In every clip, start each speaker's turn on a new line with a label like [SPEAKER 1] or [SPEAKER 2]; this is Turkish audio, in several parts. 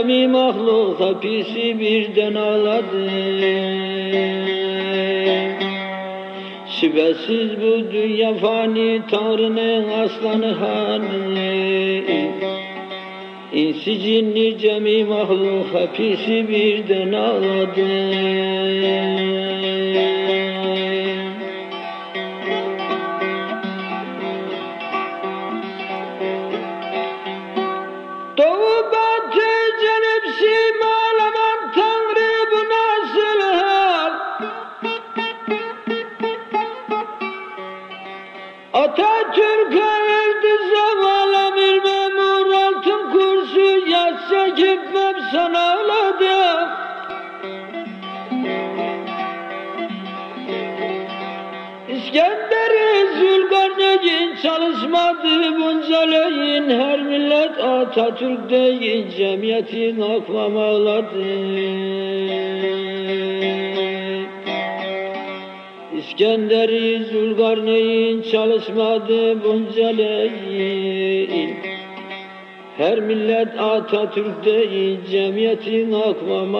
[SPEAKER 1] cemi mahluk hapisi birden ağladı. Şüphesiz bu dünya fani Tanrı'nın aslanı hanı. İnsi cinni cemi mahluk hepsi birden ağladı gitmem sana ağladı İskender'i Zülkarneyn çalışmadı bunca leyin. Her millet Atatürk değil cemiyetin akvam ağladı İskender'i Zülkarneyn çalışmadı bunca leyin Her millet Atatürk değil cemiyetin akvam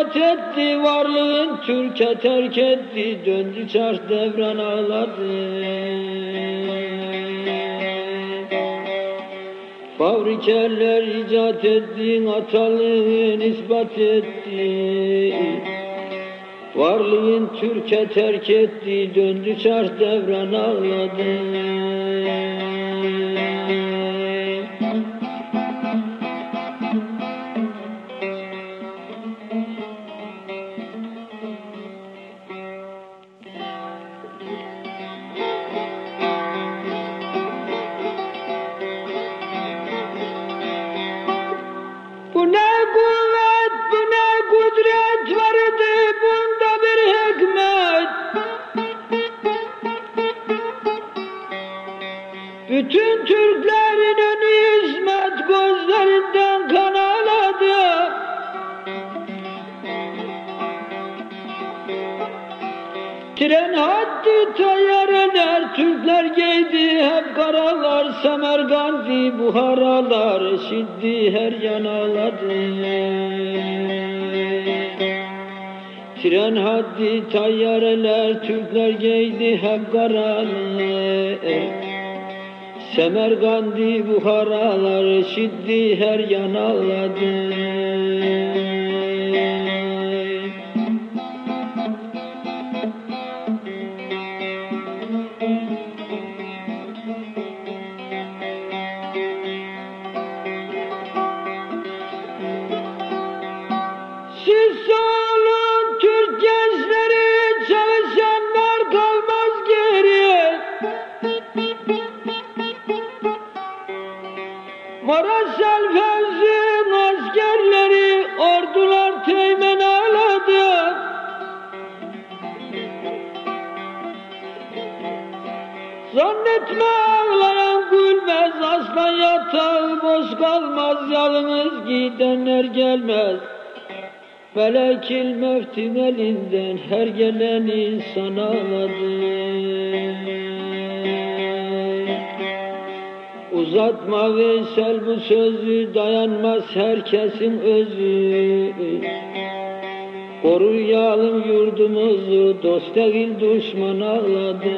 [SPEAKER 1] ispat etti, varlığın Türkiye terk etti, döndü çarş devran ağladı. Fabrikeler icat etti, hatalığın ispat etti, varlığın Türkiye terk etti, döndü çarş devran ağladı. Bu ne kuvvet, bu ne kudret vardı bunda bir hikmet. Bütün Türklerin Tren haddi tayyareler, Türkler giydi hep karalar, Semergandi buharalar, şiddi her yan ağladı. Tren haddi tayyareler, Türkler giydi hep karalar, Semergandi buharalar, şiddi her yan Zannetme ağlayan gülmez, aslan yatağı boş kalmaz, yalnız gidenler gelmez. Felekil mevtin elinden her gelen insan ağladı. Uzatma Veysel bu sözü dayanmaz herkesin özü. Koruyalım yurdumuzu dost değil düşman ağladı.